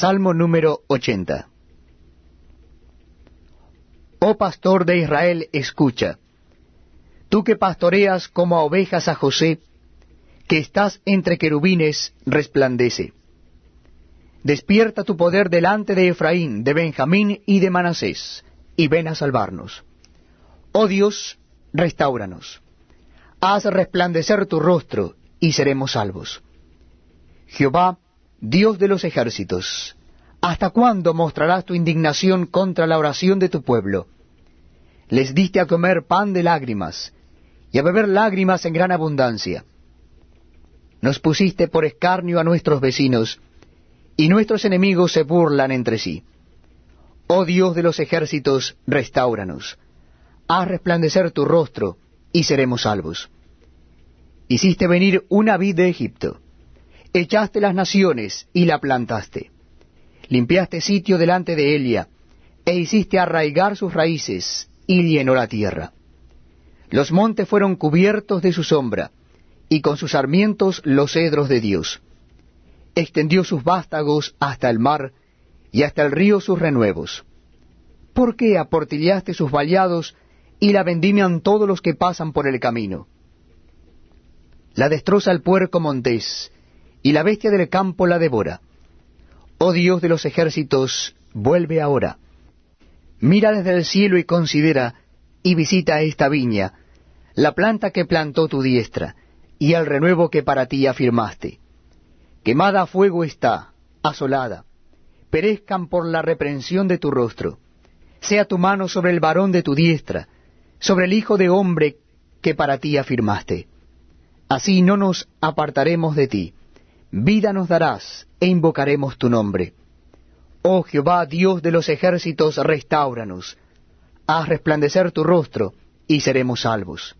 Salmo número 80. Oh pastor de Israel, escucha. Tú que pastoreas como a ovejas a José, que estás entre querubines, resplandece. Despierta tu poder delante de Efraín, de Benjamín y de Manasés, y ven a salvarnos. Oh Dios, restauranos. Haz resplandecer tu rostro, y seremos salvos. Jehová, Dios de los ejércitos, ¿hasta cuándo mostrarás tu indignación contra la oración de tu pueblo? Les diste a comer pan de lágrimas, y a beber lágrimas en gran abundancia. Nos pusiste por escarnio a nuestros vecinos, y nuestros enemigos se burlan entre sí. Oh Dios de los ejércitos, restauranos. Haz resplandecer tu rostro, y seremos salvos. Hiciste venir una vid de Egipto echaste las naciones y la plantaste. Limpiaste sitio delante de ella, e hiciste arraigar sus raíces, y llenó la tierra. Los montes fueron cubiertos de su sombra, y con sus sarmientos los cedros de Dios. Extendió sus vástagos hasta el mar, y hasta el río sus renuevos. ¿Por qué aportillaste sus vallados, y la vendimian todos los que pasan por el camino? La destroza el puerco montés, y la bestia del campo la devora. Oh Dios de los ejércitos, vuelve ahora. Mira desde el cielo y considera, y visita esta viña, la planta que plantó tu diestra, y el renuevo que para ti afirmaste. Quemada a fuego está, asolada, perezcan por la reprensión de tu rostro. Sea tu mano sobre el varón de tu diestra, sobre el hijo de hombre que para ti afirmaste. Así no nos apartaremos de ti vida nos darás, e invocaremos tu nombre. Oh Jehová, Dios de los ejércitos, restauranos. Haz resplandecer tu rostro, y seremos salvos.